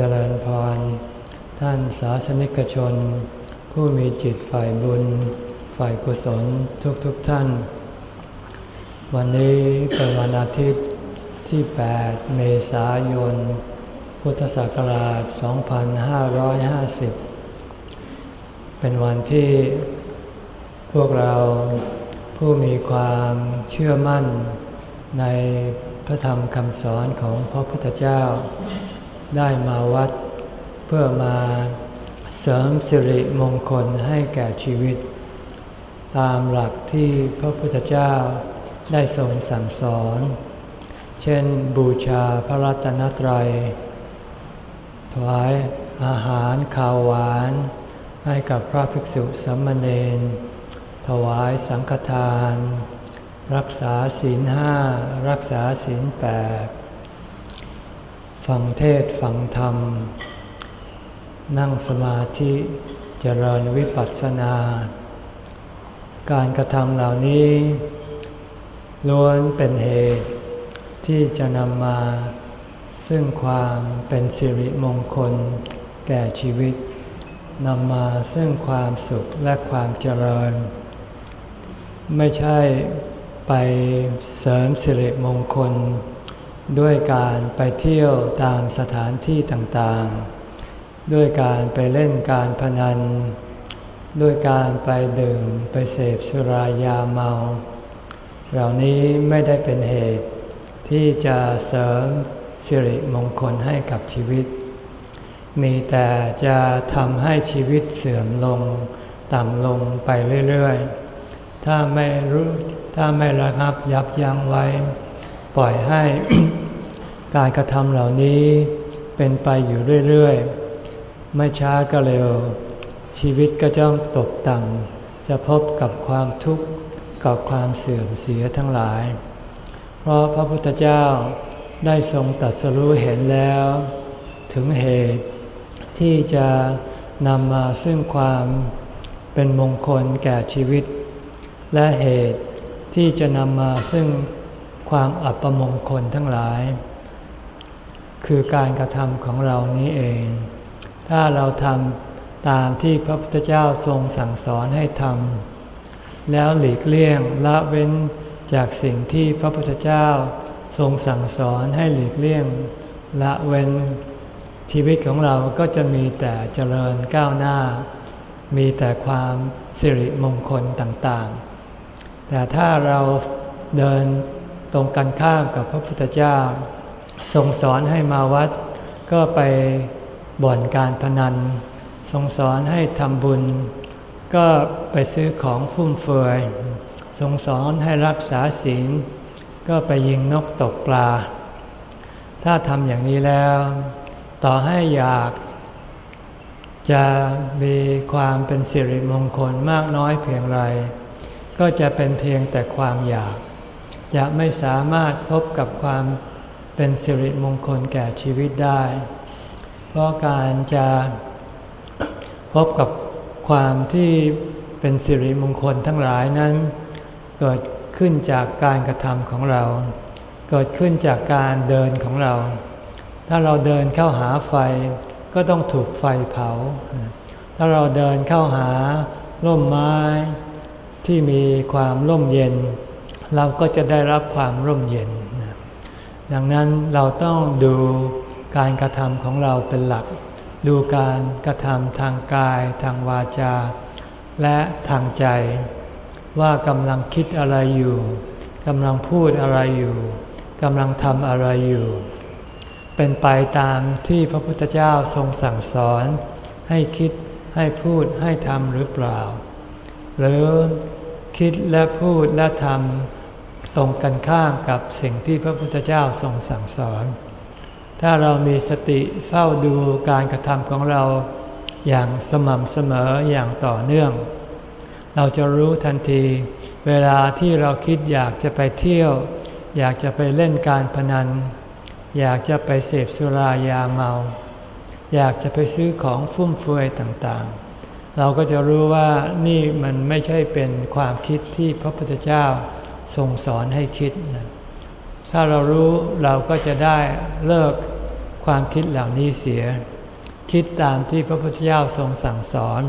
เจริญพร ท่านสาสนิกชน ผู้มีจิตฝ่ายบุญ ฝ่ายกุศลทุกๆทท่าน วันนี้เป็นวันอาทิตย์ที่ 8 เมษายน พุทธศักราช 2550 เป็นวันที่พวกเราผู้มีความเชื่อมั่นในพระธรรมคำสอนของพระพุทธเจ้า ได้มาวัด เพื่อมาเสริมสิริมงคลให้แก่ชีวิต ตามหลักที่พระพุทธเจ้าได้ทรงสั่งสอน เช่นบูชาพระรัตนตรัย ถวายอาหารข้าวหวาน ให้กับพระภิกษุสามเณร ถวายสังฆทาน รักษาศีลห้า รักษาศีลแปด ฟังเทศฟังธรรม นั่งสมาธิเจริญวิปัสสนา การกระทำเหล่านี้ล้วนเป็นเหตุที่จะนำมาซึ่งความเป็นสิริมงคลแก่ชีวิตนำมาซึ่งความสุขและความเจริญ ไม่ใช่ไปเสริมสิริมงคล ด้วยการไปเที่ยวตามสถานที่ต่างๆ ด้วยการไปเล่นการพนัน ด้วยการไปดื่มไปเสพสุรายาเมา เหล่านี้ไม่ได้เป็นเหตุ ที่จะเสริมสิริมงคลให้กับชีวิต มีแต่จะทำให้ชีวิตเสื่อมลง ต่ำลงไปเรื่อยๆ ถ้าไม่รู้ถ้าไม่ระงับยับยั้งไว้ ปล่อยให้การกระทำเหล่านี้เป็นไปอยู่เรื่อยๆ ไม่ช้าก็เร็ว ชีวิตก็จะตกต่ำจะพบกับความทุกข์กับความเสื่อมเสียทั้งหลาย เพราะพระพุทธเจ้าได้ทรงตัดสรู้เห็นแล้ว ถึงเหตุที่จะนำมาซึ่งความเป็นมงคลแก่ชีวิต และเหตุที่จะนำมาซึ่ง ความอัปมงคลทั้งหลาย คือการกระทำของเรานี้เอง ถ้าเราทำตามที่พระพุทธเจ้าทรงสั่งสอนให้ทำแล้วหลีกเลี่ยงละเว้นจากสิ่งที่พระพุทธเจ้าทรงสั่งสอนให้หลีกเลี่ยง ละเว้นชีวิตของเราก็จะมีแต่เจริญก้าวหน้า มีแต่ความสิริมงคลต่างๆ แต่ถ้าเราเดิน ตรงกันข้ามกับพระพุทธเจ้าทรงสอนให้มาวัด ก็ไปบ่อนการพนันทรงสอนให้ทำบุญ ก็ไปซื้อของฟุ่มเฟือยทรงสอนให้รักษาศีล ก็ไปยิงนกตกปลา ถ้าทำอย่างนี้แล้ว ต่อให้อยากจะมีความเป็นสิริมงคลมากน้อยเพียงไร ก็จะเป็นเพียงแต่ความอยาก จะไม่สามารถพบกับความเป็นสิริมงคลแก่ชีวิตได้ เพราะการจะพบกับความที่เป็นสิริมงคลทั้งหลายนั้น เกิดขึ้นจากการกระทำของเรา เกิดขึ้นจากการเดินของเรา ถ้าเราเดินเข้าหาไฟก็ต้องถูกไฟเผา ถ้าเราเดินเข้าหาร่มไม้ที่มีความร่มเย็น เราก็จะได้รับความร่มเย็น ดังนั้นเราต้องดูการกระทำของเราเป็นหลัก ดูการกระทำทางกาย ทางวาจา และทางใจ ว่ากำลังคิดอะไรอยู่กำลังพูดอะไรอยู่กำลังทำอะไรอยู่ เป็นไปตามที่พระพุทธเจ้าทรงสั่งสอน ให้คิดให้พูดให้ทำหรือเปล่า หรือคิดและพูดและทำ ตรงกันข้ามกับสิ่งที่พระพุทธเจ้าทรงสั่งสอน ถ้าเรามีสติเฝ้าดูการกระทำของเราอย่างสม่ำเสมออย่างต่อเนื่อง เราจะรู้ทันทีเวลาที่เราคิดอยากจะไปเที่ยว อยากจะไปเล่นการพนัน อยากจะไปเสพสุรายาเมา อยากจะไปซื้อของฟุ่มเฟือยต่างๆ เราก็จะรู้ว่านี่มันไม่ใช่เป็นความคิดที่พระพุทธเจ้า ทรงสอนให้คิดนะถ้าเรารู้เราก็จะได้เลิกความคิดเหล่านี้เสีย คิดตามที่พระพุทธเจ้าทรงสั่งสอน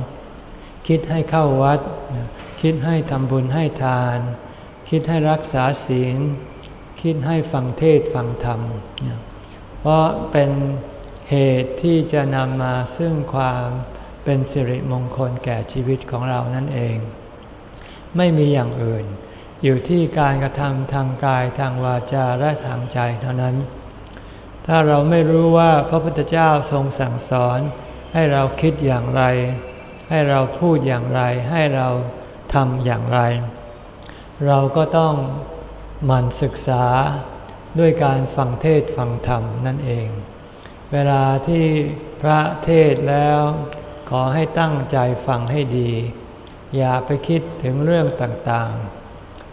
คิดให้เข้าวัด คิดให้ทำบุญให้ทาน คิดให้รักษาศีล คิดให้ฟังเทศฟังธรรม เพราะเป็นเหตุที่จะนำมาซึ่งความเป็นสิริมงคลแก่ชีวิตของเรานั่นเอง ไม่มีอย่างอื่น อยู่ที่การกระทำทางกายทางวาจาและทางใจเท่านั้น ถ้าเราไม่รู้ว่าพระพุทธเจ้าทรงสั่งสอน ให้เราคิดอย่างไร ให้เราพูดอย่างไร ให้เราทำอย่างไร เราก็ต้องหมั่นศึกษาด้วยการฟังเทศฟังธรรมนั่นเอง เวลาที่พระเทศแล้วขอให้ตั้งใจฟังให้ดี อย่าไปคิดถึงเรื่องต่างๆ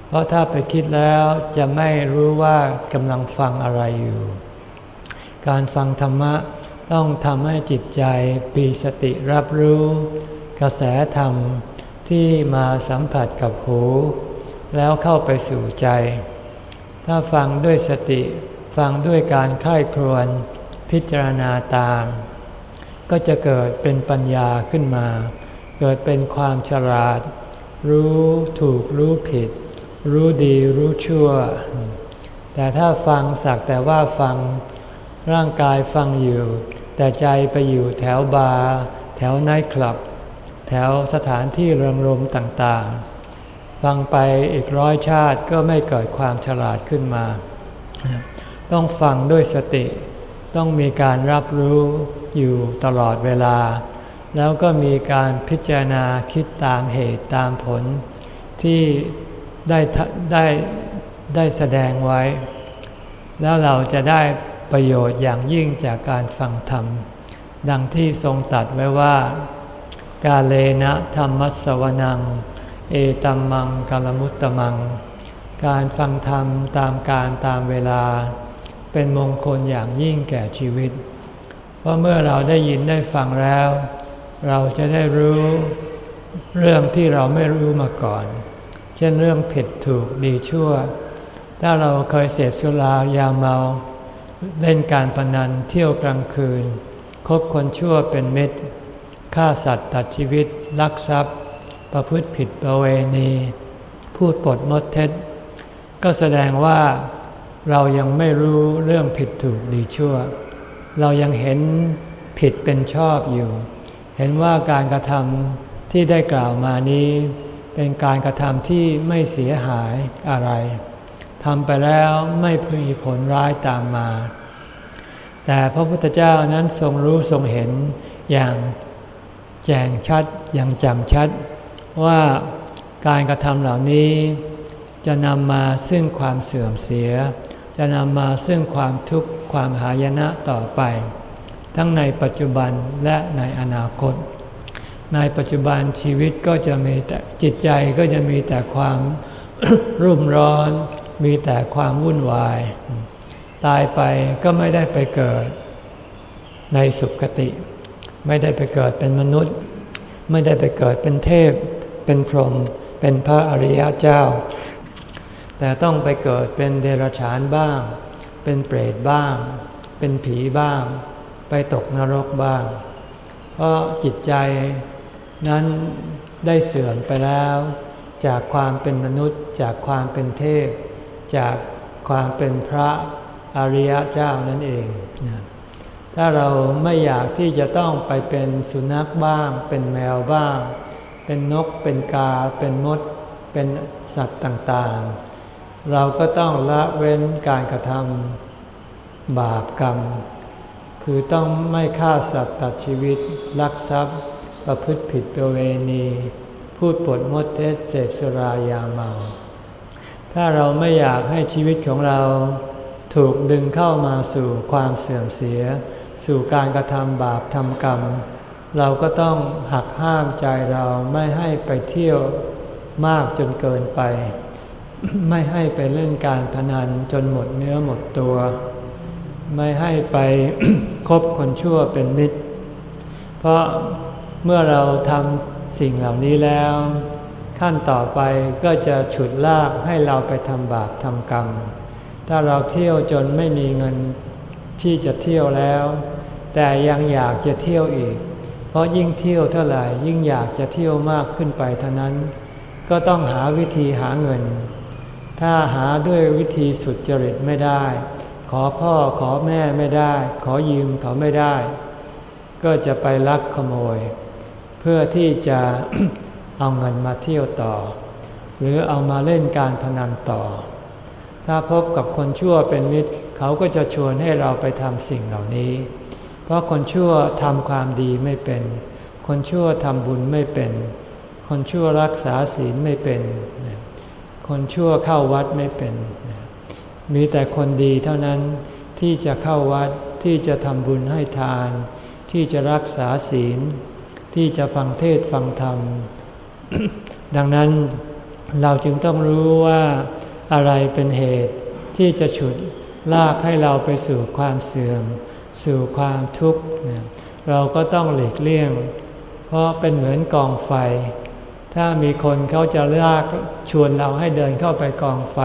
เพราะถ้าไปคิดแล้วจะไม่รู้ว่ากำลังฟังอะไรอยู่ การฟังธรรมะต้องทำให้จิตใจปีสติรับรู้ กระแสธรรมที่มาสัมผัสกับหู แล้วเข้าไปสู่ใจ ถ้าฟังด้วยสติฟังด้วยการค่ายครวนพิจารณาตาม ก็จะเกิดเป็นปัญญาขึ้นมา เกิดเป็นความฉลาด รู้ถูกรู้ผิด รู้ดีรู้ชั่ว แต่ถ้าฟังสักแต่ว่าฟังร่างกายฟังอยู่ แต่ใจไปอยู่แถวบาร์แถวไนท์คลับ แถวสถานที่เริงรมต่างๆ ฟังไปอีกร้อยชาติก็ไม่เกิดความฉลาดขึ้นมา ต้องฟังด้วยสติ ต้องมีการรับรู้อยู่ตลอดเวลา แล้วก็มีการพิจารณาคิดตามเหตุตามผลที่ ได้ได้ได้แสดงไว้ แล้วเราจะได้ประโยชน์อย่างยิ่งจากการฟังธรรม ดังที่ทรงตัดไว้ว่า กาเลนะธรรมัสวนัง เอตัมมังกาลมุตตมัง การฟังธรรมตามการตามเวลา เป็นมงคลอย่างยิ่งแก่ชีวิตพราะเมื่อเราได้ยินได้ฟังแล้ว เราจะได้รู้เรื่องที่เราไม่รู้มาก่อน เช่นเรื่องผิดถูกดีชั่ว ถ้าเราเคยเสพสุรายาเมา เล่นการพนันเที่ยวกลางคืน คบคนชั่วเป็นเม็ดฆ่าสัตว์ตัดชีวิต ลักทรัพย์ ประพฤติผิดประเวณี พูดปดมดเท็จ ก็แสดงว่าเรายังไม่รู้เรื่องผิดถูกดีชั่ว เรายังเห็นผิดเป็นชอบอยู่ เห็นว่าการกระทำที่ได้กล่าวมานี้ เป็นการกระทำที่ไม่เสียหายอะไรทำไปแล้วไม่มีผลร้ายตามมา แต่พระพุทธเจ้านั้นทรงรู้ทรงเห็นอย่างแจ้งชัดอย่างจำชัด ว่าการกระทำเหล่านี้ จะนำมาซึ่งความเสื่อมเสีย จะนำมาซึ่งความทุกข์ความหายนะต่อไป ทั้งในปัจจุบันและในอนาคต ในปัจจุบันชีวิตก็จะมีแต่จิตใจก็จะมีแต่ความรุ่มร้อน มีแต่ความวุ่นวาย ตายไปก็ไม่ได้ไปเกิด ในสุคติ ไม่ได้ไปเกิดเป็นมนุษย์ ไม่ได้ไปเกิดเป็นเทพ เป็นพรหมเป็นพระอริยเจ้า แต่ต้องไปเกิดเป็นเดรัจฉานบ้าง เป็นเปรตบ้าง เป็นผีบ้าง ไปตกนรกบ้าง เพราะจิตใจ นั้นได้เสื่อมไปแล้ว จากความเป็นมนุษย์ จากความเป็นเทพ จากความเป็นพระอริยเจ้านั่นเองถ้าเราไม่อยากที่จะต้องไปเป็นสุนัขบ้าง เป็นแมวบ้าง เป็นนกเป็นกา เป็นมด เป็นสัตว์ต่างๆ เราก็ต้องละเว้นการกระทำบาปกรรม คือต้องไม่ฆ่าสัตว์ตัดชีวิตลักทรัพย์ ประพฤติผิดประเวณี พูดปดมดเทศเสพสุรายาเมา ถ้าเราไม่อยากให้ชีวิตของเราถูกดึงเข้ามาสู่ความเสื่อมเสีย สู่การกระทำบาปทำกรรม เราก็ต้องหักห้ามใจเราไม่ให้ไปเที่ยวมากจนเกินไป ไม่ให้ไปเล่นการพนันจนหมดเนื้อหมดตัว ไม่ให้ไปคบคนชั่วเป็นมิตร เพราะ เมื่อเราทำสิ่งเหล่านี้แล้ว ขั้นต่อไปก็จะฉุดลากให้เราไปทำบาปทำกรรม ถ้าเราเที่ยวจนไม่มีเงินที่จะเที่ยวแล้ว แต่ยังอยากจะเที่ยวอีก เพราะยิ่งเที่ยวเท่าไหร่ยิ่งอยากจะเที่ยวมากขึ้นไปเท่านั้น ก็ต้องหาวิธีหาเงิน ถ้าหาด้วยวิธีสุดจริตไม่ได้ ขอพ่อขอแม่ไม่ได้ ขอยืมเขาไม่ได้ ก็จะไปลักขโมย พื่อที่จะเอาเงินมาเที่ยวต่อ หรือเอามาเล่นการพนันต่อ ถ้าพบกับคนชั่วเป็นมิตร เขาก็จะชวนให้เราไปทำสิ่งเหล่านี้ เพราะคนชั่วทำความดีไม่เป็น คนชั่วทำบุญไม่เป็น คนชั่วรักษาศีลไม่เป็น คนชั่วเข้าวัดไม่เป็น มีแต่คนดีเท่านั้นที่จะเข้าวัดที่จะทำบุญให้ทาน ที่จะรักษาศีล ที่จะฟังเทศฟังธรรม ดังนั้นเราจึงต้องรู้ว่าอะไรเป็นเหตุที่จะฉุดลากให้เราไปสู่ความเสื่อม สู่ความทุกข์ เราก็ต้องหลีกเลี่ยง เพราะเป็นเหมือนกองไฟ ถ้ามีคนเขาจะลากชวนเราให้เดินเข้าไปกองไฟ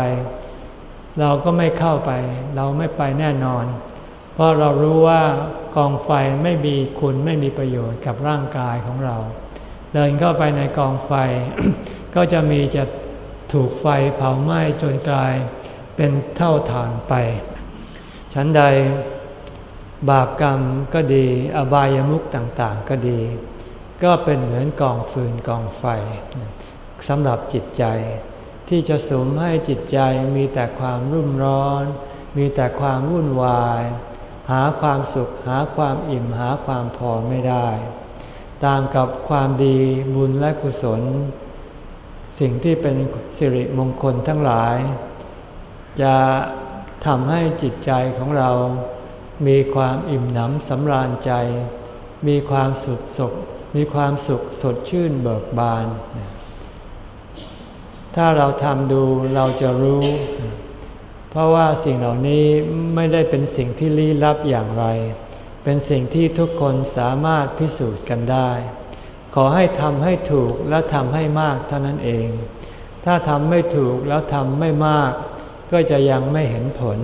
เราก็ไม่เข้าไป เราไม่ไปแน่นอน เพราะเรารู้ว่ากองไฟไม่มีคุณไม่มีประโยชน์กับร่างกายของเรา เดินเข้าไปในกองไฟ ก็จะมีจะถูกไฟเผาไหม้จนกลายเป็นเท่าฐานไป ฉันใดบาปกรรมก็ดี อบายามุขต่างๆก็ดี ก็เป็นเหมือนกองฟืนกองไฟสำหรับจิตใจ ที่จะสมให้จิตใจมีแต่ความรุ่มร้อน มีแต่ความวุ่นวาย หาความสุขหาความอิ่มหาความพอไม่ได้ ต่างกับความดีบุญและกุศล สิ่งที่เป็นสิริมงคลทั้งหลาย จะทำให้จิตใจของเรา มีความอิ่มหนำสำราญใจ มีความสุดสุข มีความสุขสดชื่นเบิกบาน ถ้าเราทำดูเราจะรู้ เพราะว่าสิ่งเหล่านี้ไม่ได้เป็นสิ่งที่ลี้ลับอย่างไร เป็นสิ่งที่ทุกคนสามารถพิสูจน์กันได้ ขอให้ทำให้ถูกและทำให้มากเท่านั้นเอง ถ้าทำไม่ถูกแล้วทำไม่มาก ก็จะยังไม่เห็นผล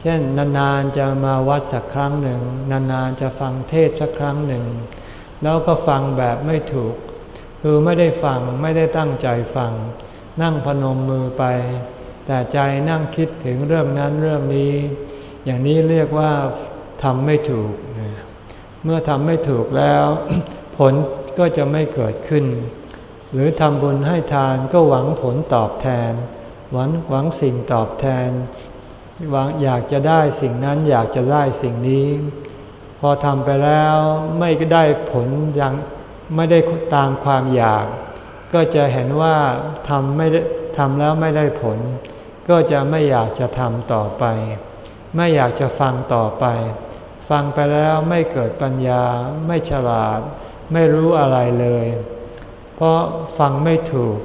เช่นนานๆจะมาวัดสักครั้งหนึ่ง นานๆจะฟังเทศสักครั้งหนึ่ง แล้วก็ฟังแบบไม่ถูก คือไม่ได้ฟังไม่ได้ตั้งใจฟัง นั่งพนมมือไป แต่ใจนั่งคิดถึงเรื่องนั้นเรื่องนี้ อย่างนี้เรียกว่าทำไม่ถูก เมื่อทำไม่ถูกแล้ว ผลก็จะไม่เกิดขึ้น หรือทำบุญให้ทานก็หวังผลตอบแทน หวังหวังสิ่งตอบแทนหวังอยากจะได้สิ่งนั้นอยากจะได้สิ่งนี้ พอทำไปแล้วไม่ได้ผลยังไม่ได้ตามความอยาก ก็จะเห็นว่าทำไม่ได้ทำแล้วไม่ได้ผล ก็จะไม่อยากจะทำต่อไป ไม่อยากจะฟังต่อไป ฟังไปแล้วไม่เกิดปัญญา ไม่ฉลาด ไม่รู้อะไรเลย เพราะฟังไม่ถูก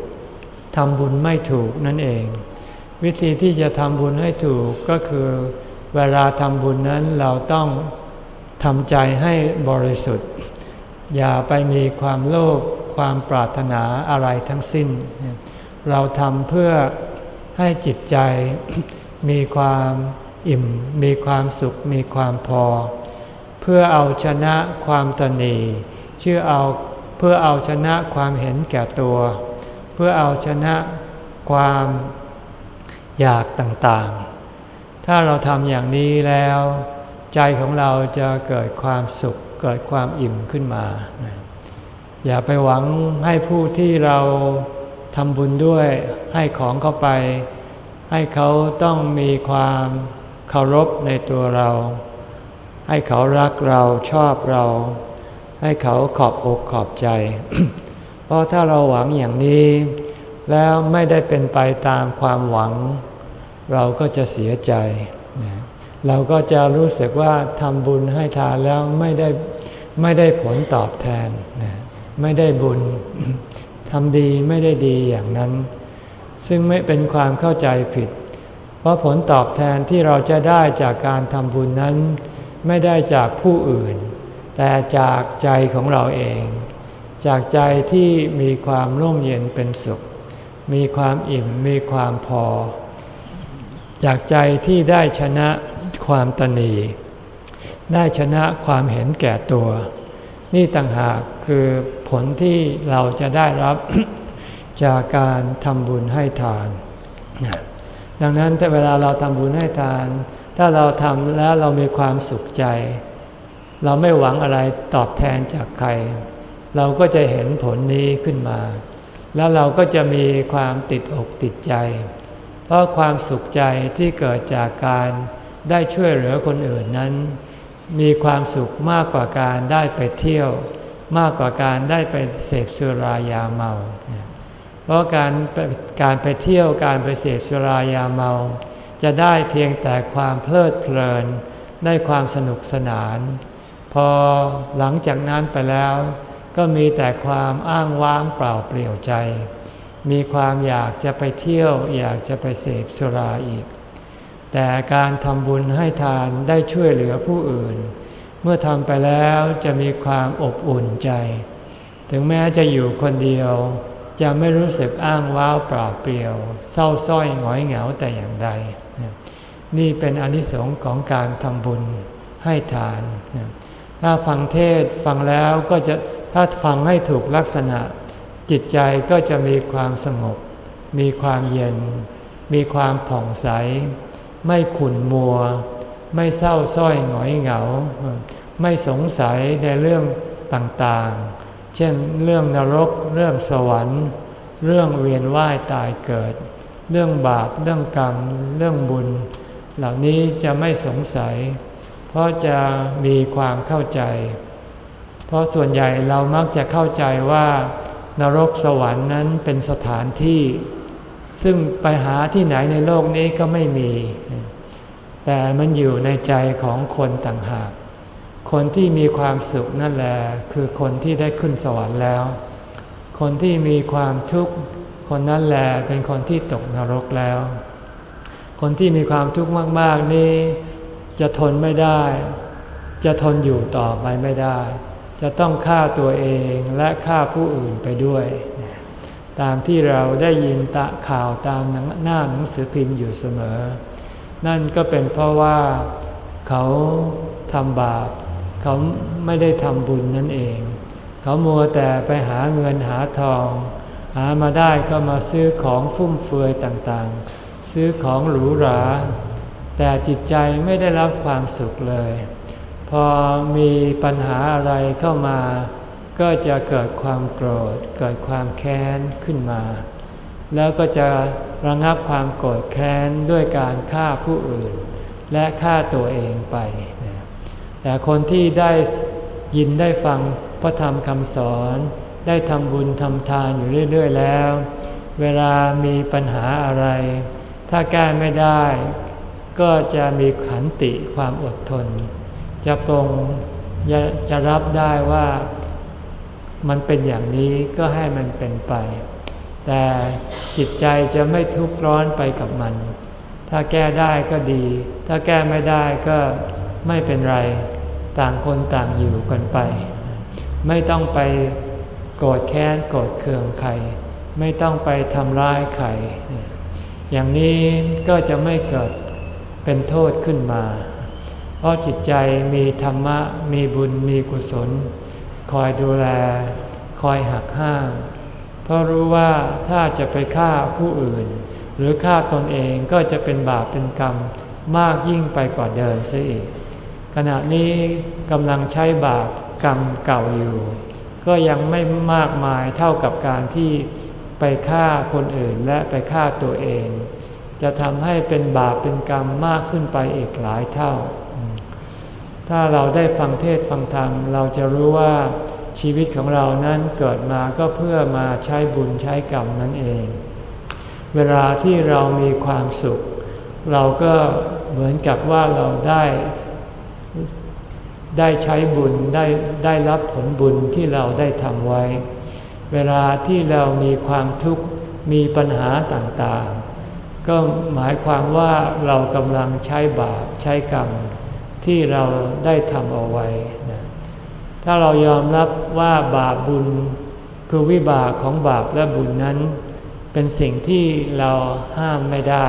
ทำบุญไม่ถูกนั่นเอง วิธีที่จะทำบุญให้ถูกก็คือ เวลาทำบุญนั้นเราต้องทำใจให้บริสุทธิ์ อย่าไปมีความโลภความปรารถนาอะไรทั้งสิ้น เราทำเพื่อ ให้จิตใจมีความอิ่ม มีความสุข มีความพอ เพื่อเอาชนะความตนีชื่อเอาเพื่อเอาชนะความเห็นแก่ตัว เพื่อเอาชนะความอยากต่างๆ ถ้าเราทำอย่างนี้แล้ว ใจของเราจะเกิดความสุข เกิดความอิ่มขึ้นมา อย่าไปหวังให้ผู้ที่เรา ทำบุญด้วยให้ของเขาไป ให้เขาต้องมีความเคารพในตัวเรา ให้เขารักเราชอบเรา ให้เขาขอบอกขอบใจ เพราะถ้าเราหวังอย่างนี้ แล้วไม่ได้เป็นไปตามความหวัง เราก็จะเสียใจ เราก็จะรู้สึกว่าทำบุญให้ทานแล้วไม่ได้ไม่ได้ผลตอบแทน ไม่ได้บุญ ทำดีไม่ได้ดีอย่างนั้น ซึ่งไม่เป็นความเข้าใจผิด เพราะผลตอบแทนที่เราจะได้จากการทำบุญนั้น ไม่ได้จากผู้อื่น แต่จากใจของเราเอง จากใจที่มีความร่มเย็นเป็นสุข มีความอิ่มมีความพอ จากใจที่ได้ชนะความตนีได้ชนะความเห็นแก่ตัว นี่ต่างหากคือผลที่เราจะได้รับจากการทำบุญให้ทาน ดังนั้นแต่เวลาเราทำบุญให้ทาน ถ้าเราทำแล้วเรามีความสุขใจ เราไม่หวังอะไรตอบแทนจากใคร เราก็จะเห็นผลนี้ขึ้นมา แล้วเราก็จะมีความติดอกติดใจ เพราะความสุขใจที่เกิดจากการได้ช่วยเหลือคนอื่นนั้น มีความสุขมากกว่าการได้ไปเที่ยว มากกว่าการได้ไปเสพสุรายาเมา เพราะการการไปเที่ยวการไปเสพสุรายาเมา จะได้เพียงแต่ความเพลิดเพลิน ได้ความสนุกสนาน พอหลังจากนั้นไปแล้ว ก็มีแต่ความอ้างว้างเปล่าเปลี่ยวใจ มีความอยากจะไปเที่ยว อยากจะไปเสพสุราอีก แต่การทำบุญให้ทานได้ช่วยเหลือผู้อื่น เมื่อทำไปแล้วจะมีความอบอุ่นใจ ถึงแม้จะอยู่คนเดียว จะไม่รู้สึกอ้างว้าวเปล่าเปลี่ยว เศร้าส้อยหงอยเหงาแต่อย่างใด นี่เป็นอนิสงค์ของการทำบุญให้ทาน ถ้าฟังเทศฟังแล้วก็จะถ้าฟังให้ถูกลักษณะ จิตใจก็จะมีความสงบ มีความเย็น มีความผ่องใส ไม่ขุ่นมัว ไม่เศร้าส้อยหงอยเหงา ไม่สงสัยในเรื่องต่างๆ เช่นเรื่องนรก เรื่องสวรรค์ เรื่องเวียนว่ายตายเกิด เรื่องบาป เรื่องกรรม เรื่องบุญ เหล่านี้จะไม่สงสัย เพราะจะมีความเข้าใจ เพราะส่วนใหญ่เรามักจะเข้าใจว่านรกสวรรค์นั้นเป็นสถานที่ ซึ่งไปหาที่ไหนในโลกนี้ก็ไม่มี แต่มันอยู่ในใจของคนต่างหาก คนที่มีความสุขนั่นแหละคือคนที่ได้ขึ้นสวรรค์แล้ว คนที่มีความทุกข์คนนั้นแหละเป็นคนที่ตกนรกแล้ว คนที่มีความทุกข์มาก ๆ นี่จะทนไม่ได้ จะทนอยู่ต่อไปไม่ได้ จะต้องฆ่าตัวเองและฆ่าผู้อื่นไปด้วย ตามที่เราได้ยินตะข่าวตามหน้าหนังสือพิมพ์อยู่เสมอ นั่นก็เป็นเพราะว่าเขาทำบาป เขาไม่ได้ทำบุญนั่นเอง เขามัวแต่ไปหาเงินหาทอง หามาได้ก็มาซื้อของฟุ่มเฟือยต่างๆ ซื้อของหรูหรา แต่จิตใจไม่ได้รับความสุขเลย พอมีปัญหาอะไรเข้ามา ก็จะเกิดความโกรธ เกิดความแค้นขึ้นมา แล้วก็จะระงับความโกรธแค้นด้วยการฆ่าผู้อื่น และฆ่าตัวเองไป แต่คนที่ได้ยินได้ฟังพระธรรมคำสอนได้ทำบุญทำทานอยู่เรื่อย ๆ แล้ว เวลามีปัญหาอะไร ถ้าแก้ไม่ได้ ก็จะมีขันติความอดทน จะปรงจะรับได้ว่า มันเป็นอย่างนี้ก็ให้มันเป็นไป แต่จิตใจจะไม่ทุกข์ร้อนไปกับมัน ถ้าแก้ได้ก็ดี ถ้าแก้ไม่ได้ก็ไม่เป็นไร ต่างคนต่างอยู่กันไป ไม่ต้องไปโกรธแค้นโกรธเคืองใคร ไม่ต้องไปทำร้ายใคร อย่างนี้ก็จะไม่เกิดเป็นโทษขึ้นมา เพราะจิตใจมีธรรมะ มีบุญ มีกุศล คอยดูแล คอยหักห้าม เพราะรู้ว่าถ้าจะไปฆ่าผู้อื่น หรือฆ่าตนเองก็จะเป็นบาปเป็นกรรมมากยิ่งไปกว่าเดิมเสียอีก ขณะนี้กำลังใช้บาปกรรมเก่าอยู่ ก็ยังไม่มากมายเท่ากับการที่ไปฆ่าคนอื่นและไปฆ่าตัวเอง จะทำให้เป็นบาปเป็นกรรมมากขึ้นไปอีกหลายเท่า ถ้าเราได้ฟังเทศฟังธรรม เราจะรู้ว่าชีวิตของเรานั้นเกิดมาก็เพื่อมาใช้บุญใช้กรรมนั่นเอง เวลาที่เรามีความสุข เราก็เหมือนกับว่าเราได้ได้ใช้บุญได้ได้รับผลบุญที่เราได้ทำไว้ เวลาที่เรามีความทุกข์มีปัญหาต่างๆ ก็หมายความว่าเรากำลังใช้บาปใช้กรรม ที่เราได้ทำเอาไว้นะถ้าเรายอมรับว่าบาปบุญคือวิบากของบาปและบุญนั้น เป็นสิ่งที่เราห้ามไม่ได้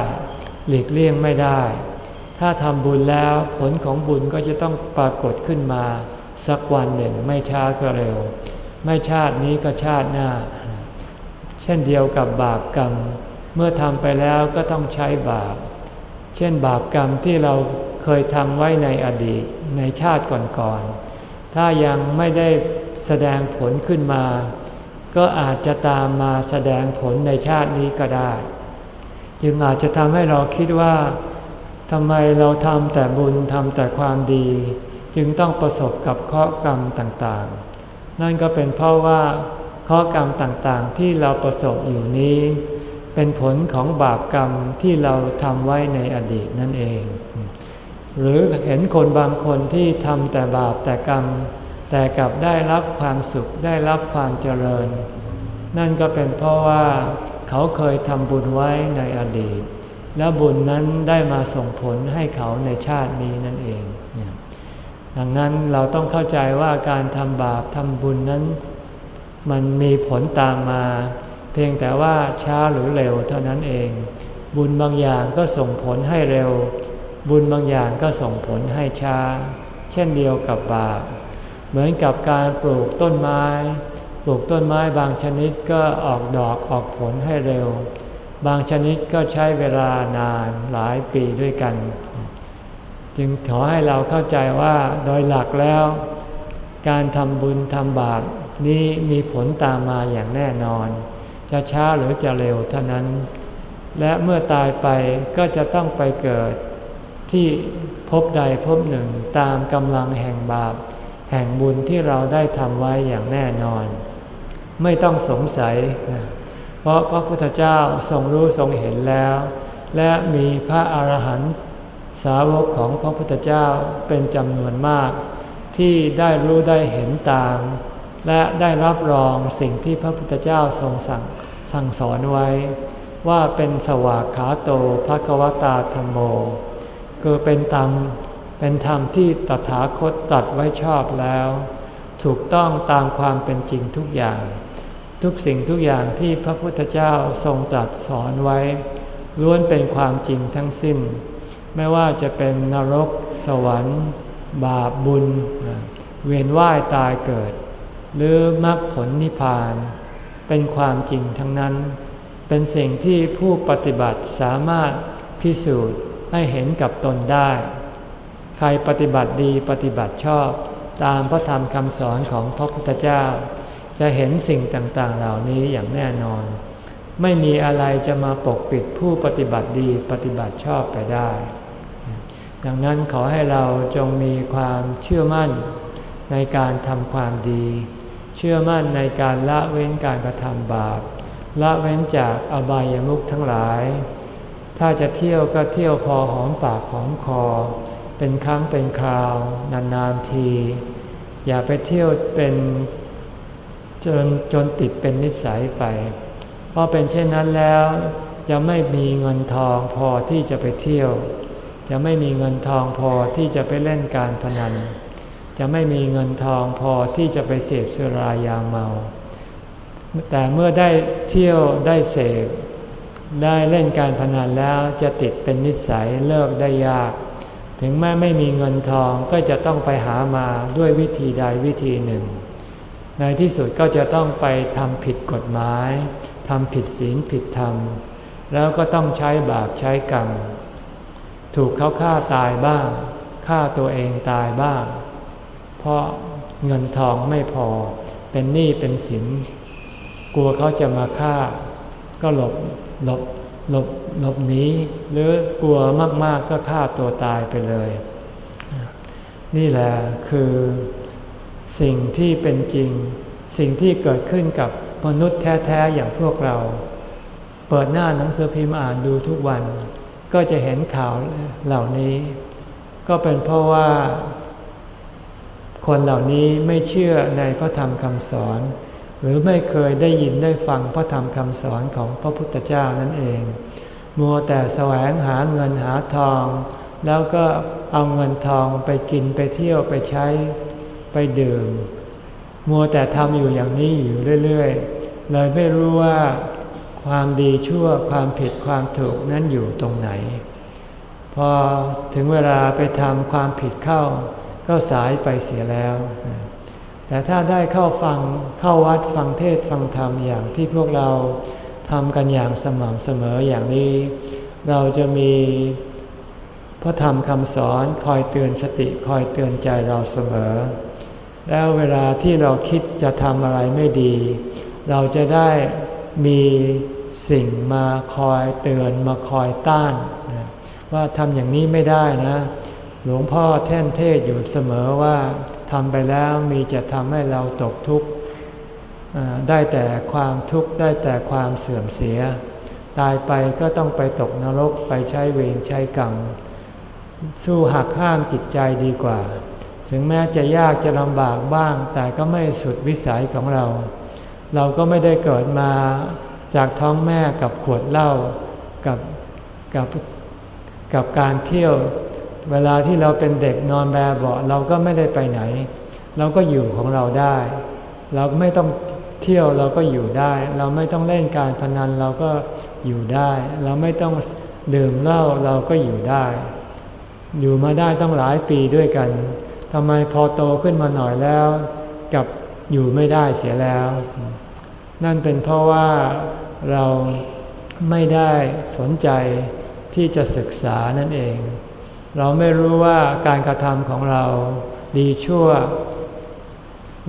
หลีกเลี่ยงไม่ได้ ถ้าทำบุญแล้วผลของบุญก็จะต้องปรากฏขึ้นมา สักวันหนึ่งไม่ช้าก็เร็ว ไม่ชาตินี้ก็ชาติหน้า เช่นเดียวกับบาปกรรม เมื่อทำไปแล้วก็ต้องใช้บาป เช่นบาปกรรมที่เรา เคยทำไว้ในอดีตในชาติก่อนๆ ถ้ายังไม่ได้แสดงผลขึ้นมา ก็อาจจะตามมาแสดงผลในชาตินี้ก็ได้ จึงอาจจะทำให้เราคิดว่าทำไมเราทำแต่บุญทำแต่ความดี จึงต้องประสบกับเคราะห์กรรมต่างๆ นั่นก็เป็นเพราะว่าเคราะห์กรรมต่างๆ ที่เราประสบอยู่นี้ เป็นผลของบาปกรรมที่เราทำไว้ในอดีตนั่นเอง หรือเห็นคนบางคนที่ทำแต่บาปแต่กรรม แต่กลับได้รับความสุขได้รับความเจริญ นั่นก็เป็นเพราะว่าเขาเคยทำบุญไว้ในอดีต แล้วบุญนั้นได้มาส่งผลให้เขาในชาตินี้นั่นเอง ดังนั้นเราต้องเข้าใจว่าการทำบาปทำบุญนั้น มันมีผลตามมา เพียงแต่ว่าช้าหรือเร็วเท่านั้นเอง บุญบางอย่างก็ส่งผลให้เร็ว บุญบางอย่างก็ส่งผลให้ช้า เช่นเดียวกับบาป เหมือนกับการปลูกต้นไม้ ปลูกต้นไม้บางชนิดก็ออกดอกออกผลให้เร็ว บางชนิดก็ใช้เวลานานหลายปีด้วยกัน จึงขอให้เราเข้าใจว่าโดยหลักแล้ว การทำบุญทำบาปนี้มีผลตามมาอย่างแน่นอน จะช้าหรือจะเร็วเท่านั้น และเมื่อตายไปก็จะต้องไปเกิด ที่พบใดพบหนึ่งตามกำลังแห่งบาป แห่งบุญที่เราได้ทำไว้อย่างแน่นอน ไม่ต้องสงสัย เพราะพระพุทธเจ้าทรงรู้ทรงเห็นแล้ว และมีพระอาหารหันตสาวกของพระพุทธเจ้าเป็นจำนวนมาก ที่ได้รู้ได้เห็นตาม และได้รับรองสิ่งที่พระพุทธเจ้าทรงสั่งสั่งสอนไว้ ว่าเป็นสวากขาโตภะกวตาธรรมโม คือเป็นธรรมเป็นธรรมที่ตถาคตตัดไว้ชอบแล้ว ถูกต้องตามความเป็นจริงทุกอย่าง ทุกสิ่งทุกอย่างที่พระพุทธเจ้าทรงตรัสสอนไว้ ล้วนเป็นความจริงทั้งสิ้น ไม่ว่าจะเป็นนรก สวรรค์ บาปบุญ เวียนว่ายตายเกิด หรือมรรคผลนิพพาน เป็นความจริงทั้งนั้น เป็นสิ่งที่ผู้ปฏิบัติสามารถพิสูจน์ ให้เห็นกับตนได้ ใครปฏิบัติดีปฏิบัติชอบ ตามพระธรรมคำสอนของพระพุทธเจ้า จะเห็นสิ่งต่างๆ เหล่านี้อย่างแน่นอน ไม่มีอะไรจะมาปกปิดผู้ปฏิบัติดีปฏิบัติชอบไปได้ ดังนั้นขอให้เราจงมีความเชื่อมั่นในการทำความดี เชื่อมั่นในการละเว้นการกระทำบาปละเว้นจากอบายามุขทั้งหลาย ถ้าจะเที่ยวก็เที่ยวพอหอมปากหอมคอ เป็นครั้งเป็นคราว นานๆที อย่าไปเที่ยวเป็นจนจนติดเป็นนิสัยไป เพราะเป็นเช่นนั้นแล้วจะไม่มีเงินทองพอที่จะไปเที่ยว จะไม่มีเงินทองพอที่จะไปเล่นการพนัน จะไม่มีเงินทองพอที่จะไปเสพสุรายาเมา แต่เมื่อได้เที่ยวได้เสพ ได้เล่นการพนันแล้วจะติดเป็นนิสัยเลิกได้ยาก ถึงแม้ไม่มีเงินทองก็จะต้องไปหามาด้วยวิธีใดวิธีหนึ่ง ในที่สุดก็จะต้องไปทำผิดกฎหมายทำผิดศีลผิดธรรม แล้วก็ต้องใช้บาปใช้กรรม ถูกเขาฆ่าตายบ้างฆ่าตัวเองตายบ้าง เพราะเงินทองไม่พอเป็นหนี้เป็นสินกลัวเขาจะมาฆ่า ก็หลบ หลบหลบหลบหนีหรือกลัวมาก ๆ ก็ฆ่าตัวตายไปเลย นี่แหละคือสิ่งที่เป็นจริง สิ่งที่เกิดขึ้นกับมนุษย์แท้ๆอย่างพวกเรา เปิดหน้าหนังสือพิมพ์อ่านดูทุกวัน ก็จะเห็นข่าวเหล่านี้ ก็เป็นเพราะว่า คนเหล่านี้ไม่เชื่อในพระธรรมคำสอน หรือไม่เคยได้ยินได้ฟังพระธรรมคำสอนของพระพุทธเจ้านั่นเอง มัวแต่แสวงหาเงินหาทอง แล้วก็เอาเงินทองไปกินไปเที่ยวไปใช้ไปดื่ม มัวแต่ทำอยู่อย่างนี้อยู่เรื่อยๆ เลยไม่รู้ว่าความดีชั่วความผิดความถูกนั้นอยู่ตรงไหน พอถึงเวลาไปทำความผิดเข้า ก็สายไปเสียแล้ว แต่ถ้าได้เข้าฟังเข้าวัดฟังเทศฟังธรรมอย่างที่พวกเราทำกันอย่างสม่ำเสมออย่างนี้ เราจะมีพระธรรมคำสอนคอยเตือนสติคอยเตือนใจเราเสมอ แล้วเวลาที่เราคิดจะทำอะไรไม่ดี เราจะได้มีสิ่งมาคอยเตือนมาคอยต้าน ว่าทำอย่างนี้ไม่ได้นะ หลวงพ่อแท่นเทศอยู่เสมอว่า ทำไปแล้วมีจะทำให้เราตกทุกข์ได้แต่ความทุกข์ได้แต่ความเสื่อมเสีย ตายไปก็ต้องไปตกนรกไปใช้เวรใช้กรรม สู้หักห้ามจิตใจดีกว่า ถึงแม้จะยากจะลำบากบ้าง แต่ก็ไม่สุดวิสัยของเรา เราก็ไม่ได้เกิดมาจากท้องแม่กับขวดเหล้ากับกับกับการเที่ยว เวลาที่เราเป็นเด็กนอนแบบเบาเราก็ไม่ได้ไปไหน เราก็อยู่ของเราได้ เราไม่ต้องเที่ยวเราก็อยู่ได้ เราไม่ต้องเล่นการพนันเราก็อยู่ได้ เราไม่ต้องดื่มเหล้าเราก็อยู่ได้ อยู่มาได้ต้องหลายปีด้วยกันทำไมพอโตขึ้นมาหน่อยแล้วกับอยู่ไม่ได้เสียแล้ว นั่นเป็นเพราะว่าเราไม่ได้สนใจที่จะศึกษานั่นเอง เราไม่รู้ว่าการกระทำของเราดีชั่ว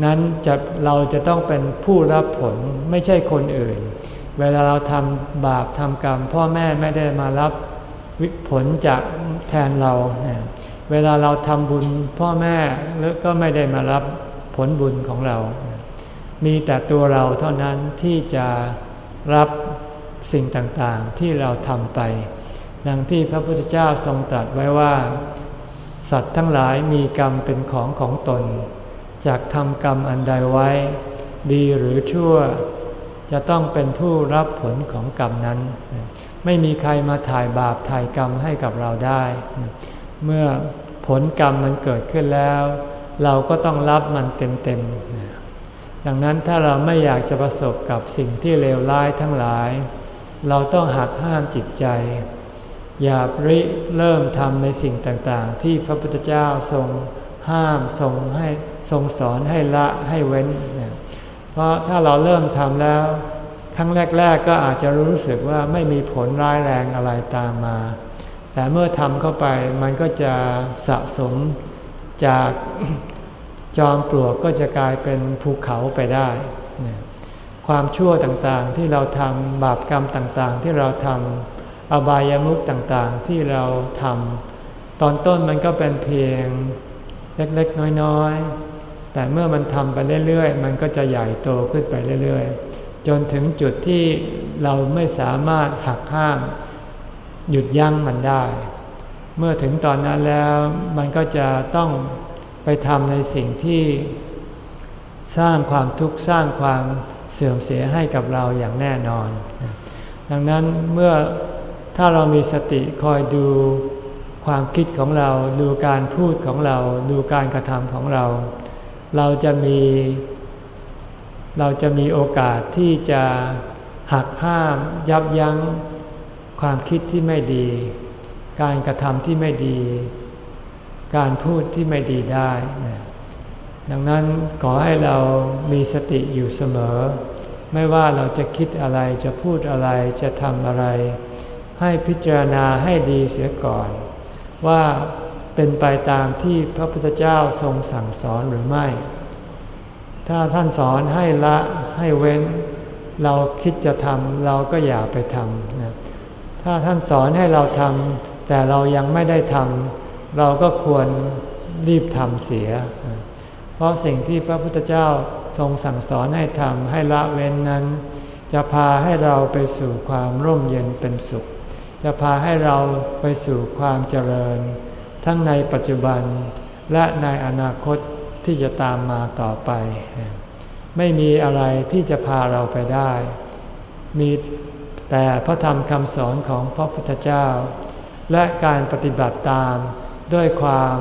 นั้นจะเราจะต้องเป็นผู้รับผลไม่ใช่คนอื่น เวลาเราทำบาปทำกรรม พ่อแม่ไม่ได้มารับผลจากแทนเราเวลาเราทำบุญพ่อแม่ก็ไม่ได้มารับผลบุญของเรา มีแต่ตัวเราเท่านั้นที่จะรับสิ่งต่างๆที่เราทำไป ดังที่พระพุทธเจ้าทรงตรัสไว้ว่า สัตว์ทั้งหลายมีกรรมเป็นของของตน จากทำกรรมอันใดไว้ ดีหรือชั่ว จะต้องเป็นผู้รับผลของกรรมนั้น ไม่มีใครมาถ่ายบาปถ่ายกรรมให้กับเราได้ เมื่อผลกรรมมันเกิดขึ้นแล้ว เราก็ต้องรับมันเต็มๆดังนั้นถ้าเราไม่อยากจะประสบกับสิ่งที่เลวร้ายทั้งหลาย เราต้องหักห้ามจิตใจ อย่าริเริ่มทำในสิ่งต่างๆ ที่พระพุทธเจ้าทรงห้ามทรงให้ทรงสอนให้ละให้เว้น เพราะถ้าเราเริ่มทำแล้วครั้งแรก ๆ ก็อาจจะรู้สึกว่าไม่มีผลร้ายแรงอะไรตามมา แต่เมื่อทำเข้าไปมันก็จะสะสมจากจอมปลวกก็จะกลายเป็นภูเขาไปได้ ความชั่วต่างๆที่เราทำบาปกรรมต่างๆที่เราทำ อบายามุขต่างๆที่เราทำตอนต้นมันก็เป็นเพียงเล็กๆ น้อยๆ แต่เมื่อมันทำไปเรื่อยๆ มันก็จะใหญ่โตขึ้นไปเรื่อยๆ จนถึงจุดที่เราไม่สามารถหักห้าม หยุดยั้งมันได้ เมื่อถึงตอนนั้นแล้วมันก็จะต้องไปทำในสิ่งที่สร้างความทุกข์สร้างความเสื่อมเสียให้กับเราอย่างแน่นอน ดังนั้นเมื่อ ถ้าเรามีสติคอยดูความคิดของเรา ดูการพูดของเรา ดูการกระทำของเรา เราจะมี เราจะมีโอกาสที่จะหักห้ามยับยั้งความคิดที่ไม่ดี การกระทำที่ไม่ดี การพูดที่ไม่ดีได้ ดังนั้นขอให้เรามีสติอยู่เสมอ ไม่ว่าเราจะคิดอะไรจะพูดอะไรจะทำอะไร ให้พิจารณาให้ดีเสียก่อน ว่าเป็นไปตามที่พระพุทธเจ้าทรงสั่งสอนหรือไม่ ถ้าท่านสอนให้ละให้เว้น เราคิดจะทำเราก็อย่าไปทำนะถ้าท่านสอนให้เราทำแต่เรายังไม่ได้ทำเราก็ควรรีบทำเสีย เพราะสิ่งที่พระพุทธเจ้าทรงสั่งสอนให้ทำให้ละเว้นนั้น จะพาให้เราไปสู่ความร่มเย็นเป็นสุข จะพาให้เราไปสู่ความเจริญ ทั้งในปัจจุบันและในอนาคตที่จะตามมาต่อไป ไม่มีอะไรที่จะพาเราไปได้ มีแต่พระธรรมคำสอนของพระพุทธเจ้า และการปฏิบัติตามด้วยความ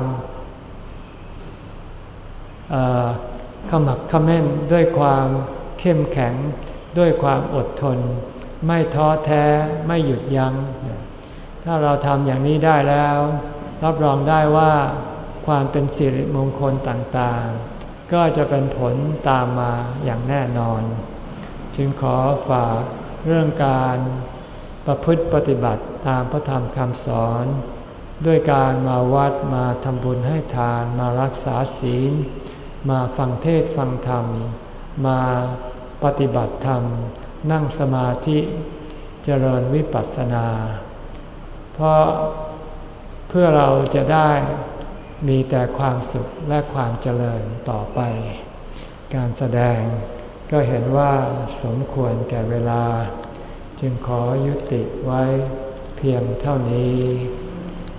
ขมักขม้นด้วยความเข้มแข็งด้วยความอดทน ไม่ท้อแท้ไม่หยุดยัง้ง ถ้าเราทำอย่างนี้ได้แล้ว รับรองได้ว่าความเป็นสิริมงคลต่างๆ ก็จะเป็นผลตามมาอย่างแน่นอน จึงขอฝากเรื่องการประพฤติปฏิบัติตามพระธรรมคำสอน ด้วยการมาวัดมาทำบุญให้ทานมารักษาศีล มาฟังเทศฟังธรรม มาปฏิบัติธรรม นั่งสมาธิเจริญวิปัสสนา เพราะเพื่อเราจะได้มีแต่ความสุขและความเจริญต่อไป การแสดงก็เห็นว่าสมควรแก่เวลา จึงขอยุติไว้เพียงเท่านี้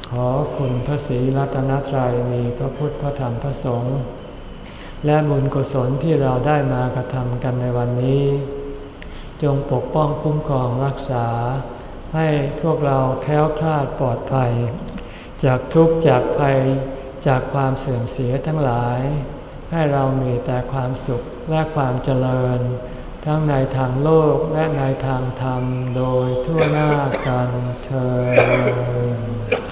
ขอคุณพระศรีรัตนตรัยมีพระพุทธพระธรรมพระสงฆ์และบุญกุศลที่เราได้มากระทำกันในวันนี้ จงปกป้องคุ้มครองรักษา ให้พวกเราแค้วคลาดปลอดภัย จากทุกข์จากภัยจากความเสื่อมเสียทั้งหลาย ให้เรามีแต่ความสุขและความเจริญ ทั้งในทางโลกและในทางธรรมโดยทั่วหน้ากันเธอ